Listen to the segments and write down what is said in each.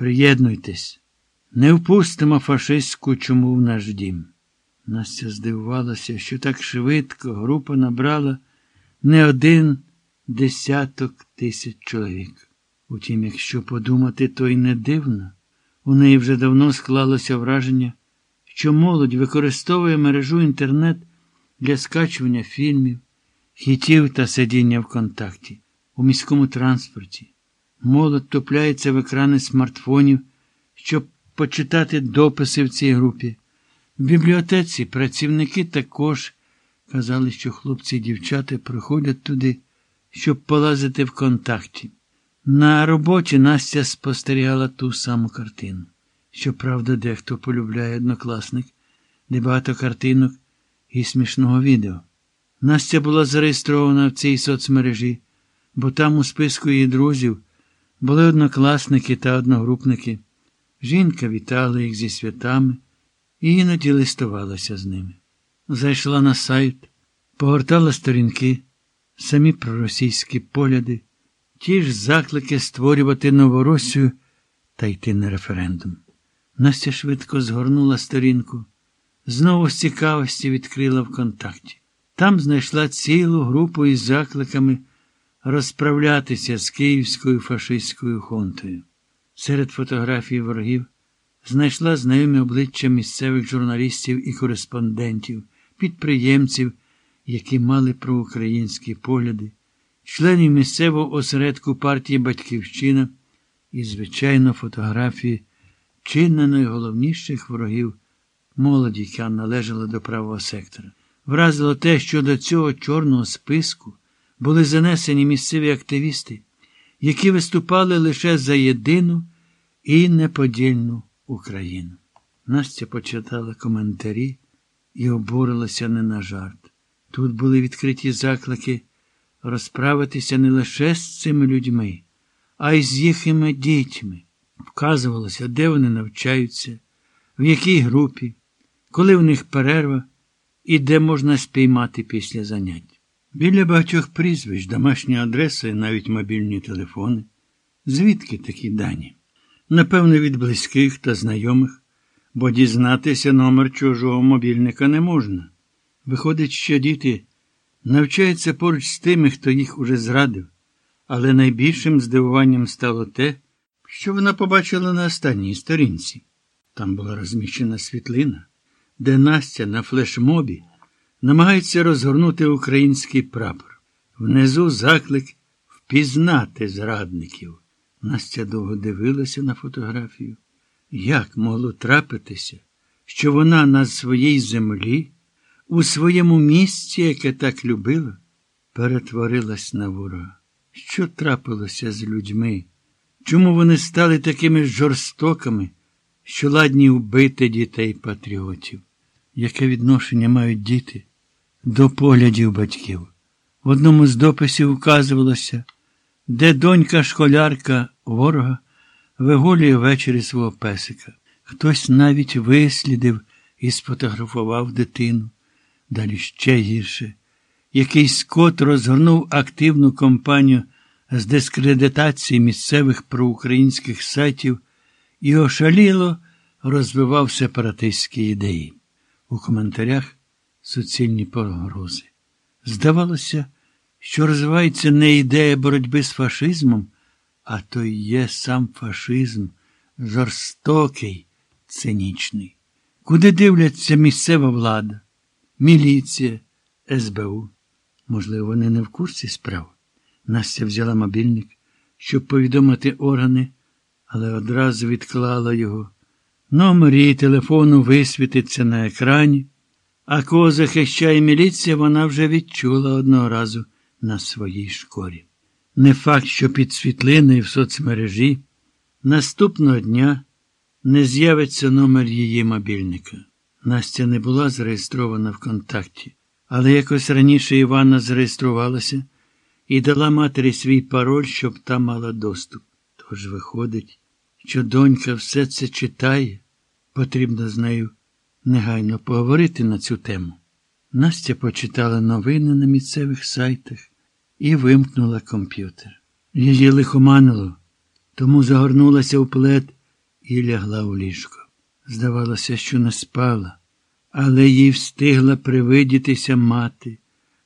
Приєднуйтесь, не впустимо фашистську чуму в наш дім. Настя здивувалася, що так швидко група набрала не один десяток тисяч чоловік. Утім, якщо подумати, то й не дивно. У неї вже давно склалося враження, що молодь використовує мережу інтернет для скачування фільмів, хітів та сидіння в контакті, у міському транспорті. Молодь топляється в екрани смартфонів, щоб почитати дописи в цій групі. В бібліотеці працівники також казали, що хлопці і дівчата приходять туди, щоб полазити в контакті. На роботі Настя спостерігала ту саму картину. Щоправда, дехто полюбляє однокласник, де багато картинок і смішного відео. Настя була зареєстрована в цій соцмережі, бо там у списку її друзів були однокласники та одногрупники. Жінка вітала їх зі святами і іноді листувалася з ними. Зайшла на сайт, погортала сторінки, самі проросійські погляди, ті ж заклики створювати Новоросію та йти на референдум. Настя швидко згорнула сторінку, знову з цікавості відкрила ВКонтакті. Там знайшла цілу групу із закликами розправлятися з київською фашистською хунтою. Серед фотографій ворогів знайшла знайомі обличчя місцевих журналістів і кореспондентів, підприємців, які мали проукраїнські погляди, членів місцевого осередку партії Батьківщина і, звичайно, фотографії чи не найголовніших ворогів молоді, яка належала до правого сектора. Вразило те, що до цього чорного списку були занесені місцеві активісти, які виступали лише за єдину і неподільну Україну. Настя почитала коментарі і обурилася не на жарт. Тут були відкриті заклики розправитися не лише з цими людьми, а й з їхніми дітьми. Вказувалося, де вони навчаються, в якій групі, коли в них перерва і де можна спіймати після занять. Біля багатьох прізвищ, домашня адреса і навіть мобільні телефони. Звідки такі дані? Напевно, від близьких та знайомих, бо дізнатися номер чужого мобільника не можна. Виходить, що діти навчаються поруч з тими, хто їх уже зрадив, але найбільшим здивуванням стало те, що вона побачила на останній сторінці. Там була розміщена світлина, де Настя на флешмобі намагається розгорнути український прапор. Внизу заклик впізнати зрадників. Настя довго дивилася на фотографію. Як могло трапитися, що вона на своїй землі, у своєму місці, яке так любила, перетворилась на ворога? Що трапилося з людьми? Чому вони стали такими жорстокими, що ладні вбити дітей патріотів? Яке відношення мають діти до поглядів батьків? В одному з дописів вказувалося, де донька школярка ворога вигулює ввечері свого песика. Хтось навіть вислідив і сфотографував дитину. Далі ще гірше. Якийсь скот розгорнув активну кампанію з дискредитації місцевих проукраїнських сайтів і ошаліло розвивав сепаратистські ідеї. У коментарях суцільні погрози. Здавалося, що розвивається не ідея боротьби з фашизмом, а то й є сам фашизм, жорстокий, цинічний. Куди дивляться місцева влада, міліція, СБУ? Можливо, вони не в курсі справ. Настя взяла мобільник, щоб повідомити органи, але одразу відклала його. Номер її телефону висвітиться на екрані, а кого захищає міліція, вона вже відчула одного разу на своїй шкорі. Не факт, що під світлиною в соцмережі наступного дня не з'явиться номер її мобільника. Настя не була зареєстрована в контакті, але якось раніше Івана зареєструвалася і дала матері свій пароль, щоб та мала доступ. Тож виходить, що донька все це читає, потрібно з нею негайно поговорити на цю тему. Настя почитала новини на місцевих сайтах і вимкнула комп'ютер. Її лихоманило, тому загорнулася у плед і лягла у ліжко. Здавалося, що не спала, але їй встигла привидітися мати,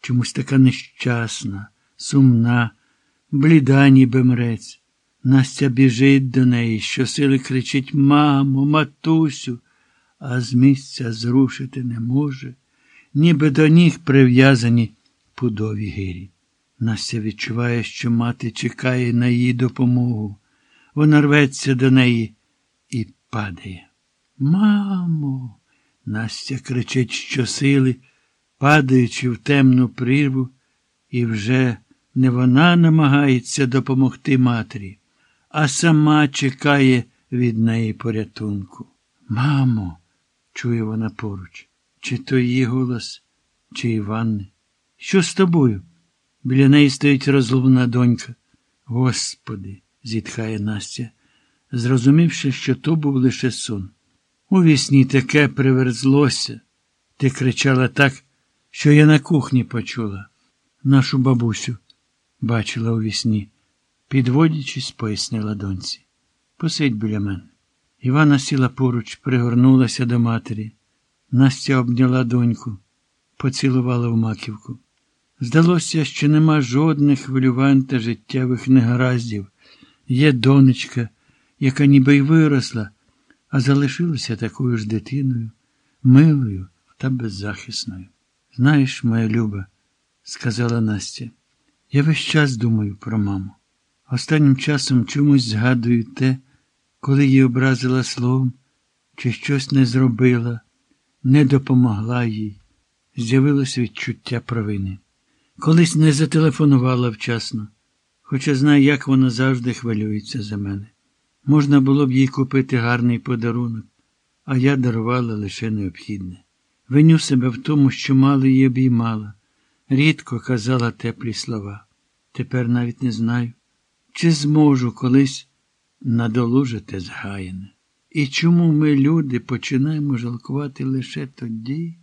чомусь така нещасна, сумна, бліда, ніби мрець. Настя біжить до неї, щосили кричить Мамо, матусю, а з місця зрушити не може, ніби до ніг прив'язані пудові гирі. Настя відчуває, що мати чекає на її допомогу. Вона рветься до неї і падає. Мамо. Настя кричить щосили, падаючи в темну прірву, і вже не вона намагається допомогти матері, а сама чекає від неї порятунку. Мамо, чує вона поруч, чи то її голос, чи Іванни. Що з тобою? Біля неї стоїть розлубна донька. Господи, зітхає Настя, зрозумівши, що то був лише сон. У вісні таке приверзлося. Ти кричала так, що я на кухні почула. Нашу бабусю бачила у вісні, підводячись, пояснила доньці. Посидь біля мене. Івана сіла поруч, пригорнулася до матері. Настя обняла доньку, поцілувала в маківку. Здалося, що нема жодних хвилювань та життєвих негараздів. Є донечка, яка ніби й виросла, а залишилася такою ж дитиною, милою та беззахисною. Знаєш, моя люба, сказала Настя, я весь час думаю про маму. Останнім часом чомусь згадую те, коли її образила словом, чи щось не зробила, не допомогла їй. З'явилось відчуття провини. Колись не зателефонувала вчасно, хоча знаю, як вона завжди хвилюється за мене. Можна було б їй купити гарний подарунок, а я дарувала лише необхідне. Виню себе в тому, що мало її обіймала, рідко казала теплі слова. Тепер навіть не знаю, чи зможу колись надолужити згаяне. І чому ми, люди, починаємо жалкувати лише тоді,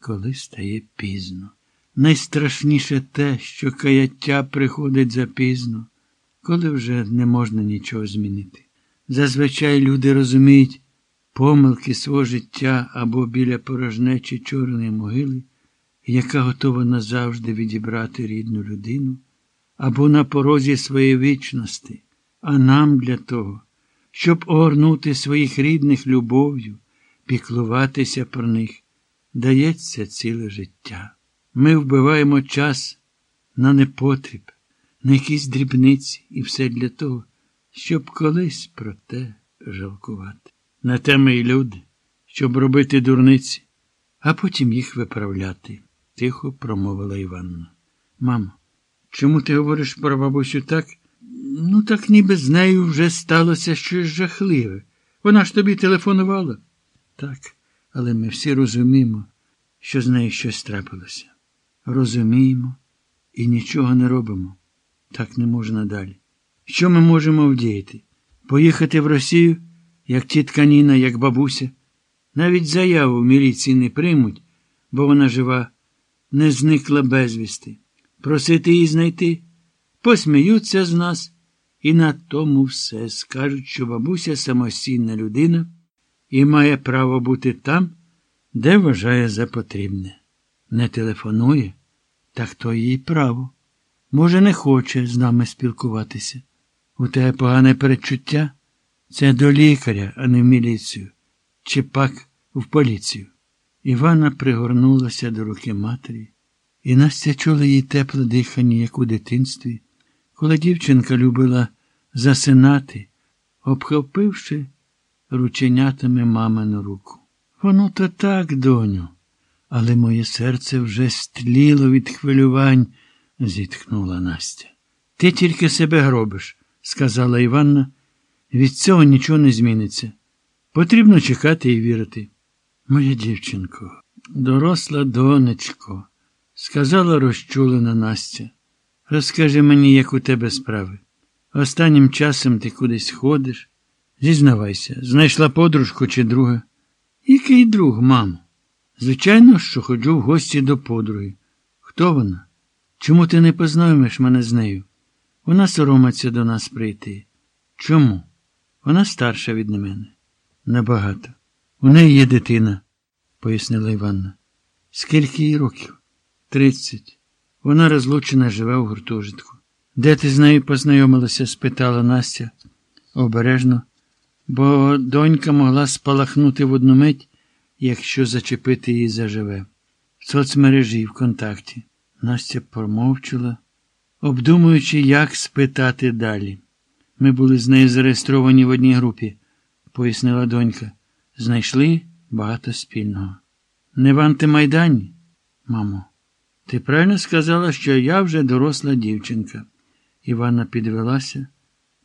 коли стає пізно. Найстрашніше те, що каяття приходить запізно, коли вже не можна нічого змінити. Зазвичай люди розуміють помилки свого життя або біля порожнечі чорної могили, яка готова назавжди відібрати рідну людину, або на порозі своєї вічності, а нам для того, щоб огорнути своїх рідних любов'ю, піклуватися про них, дається ціле життя. Ми вбиваємо час на непотріб, на якісь дрібниці, і все для того, щоб колись про те жалкувати. На те ми й люди, щоб робити дурниці, а потім їх виправляти, тихо промовила Іванна. Мамо, чому ти говориш про бабусю так? Ну, так ніби з нею вже сталося щось жахливе. Вона ж тобі телефонувала. Так, але ми всі розуміємо, що з нею щось трапилося. Розуміємо і нічого не робимо. Так не можна далі. Що ми можемо вдіяти? Поїхати в Росію, як тітка Ніна, як бабуся? Навіть заяву в міліції не приймуть, бо вона жива, не зникла безвісти. Просити її знайти, посміються з нас, і на тому все скажуть, що бабуся самостійна людина і має право бути там, де вважає за потрібне. Не телефонує, так то її право. Може, не хоче з нами спілкуватися. У тебе погане передчуття? Це до лікаря, а не в міліцію, чи пак в поліцію. Івана пригорнулася до руки матері, і Настя чула її тепле дихання, як у дитинстві, коли дівчинка любила засинати, обхопивши рученятами мамину руку. Воно то так, доню, але моє серце вже стліло від хвилювань, зітхнула Настя. Ти тільки себе гробиш, сказала Іванна. Від цього нічого не зміниться. Потрібно чекати і вірити. Моя дівчинко, доросла донечко, сказала розчулена Настя. Розкажи мені, як у тебе справи. Останнім часом ти кудись ходиш. Зізнавайся, знайшла подружку чи друга. Який друг, мамо? Звичайно, що ходжу в гості до подруги. Хто вона? Чому ти не познайомиш мене з нею? Вона соромиться до нас прийти. Чому? Вона старша від мене. Набагато. У неї є дитина, пояснила Іванна. Скільки їй років? Тридцять. Вона розлучена, живе у гуртожитку. Де ти з нею познайомилася? спитала Настя обережно, бо донька могла спалахнути в одну мить, якщо зачепити її заживе. В соцмережі в контакті. Настя промовчала, обдумуючи, як спитати далі. Ми були з нею зареєстровані в одній групі, пояснила донька. Знайшли багато спільного. Не в антимайдані? Мамо, ти правильно сказала, що я вже доросла дівчинка. Іванна підвелася,